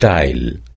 tile